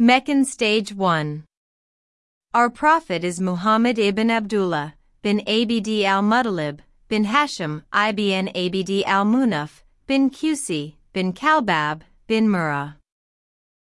Meccan Stage 1 Our Prophet is Muhammad ibn Abdullah, bin Abd al-Muttalib, bin Hashim ibn Abd al-Munaf, bin Qusi, bin Kilab, bin Murrah.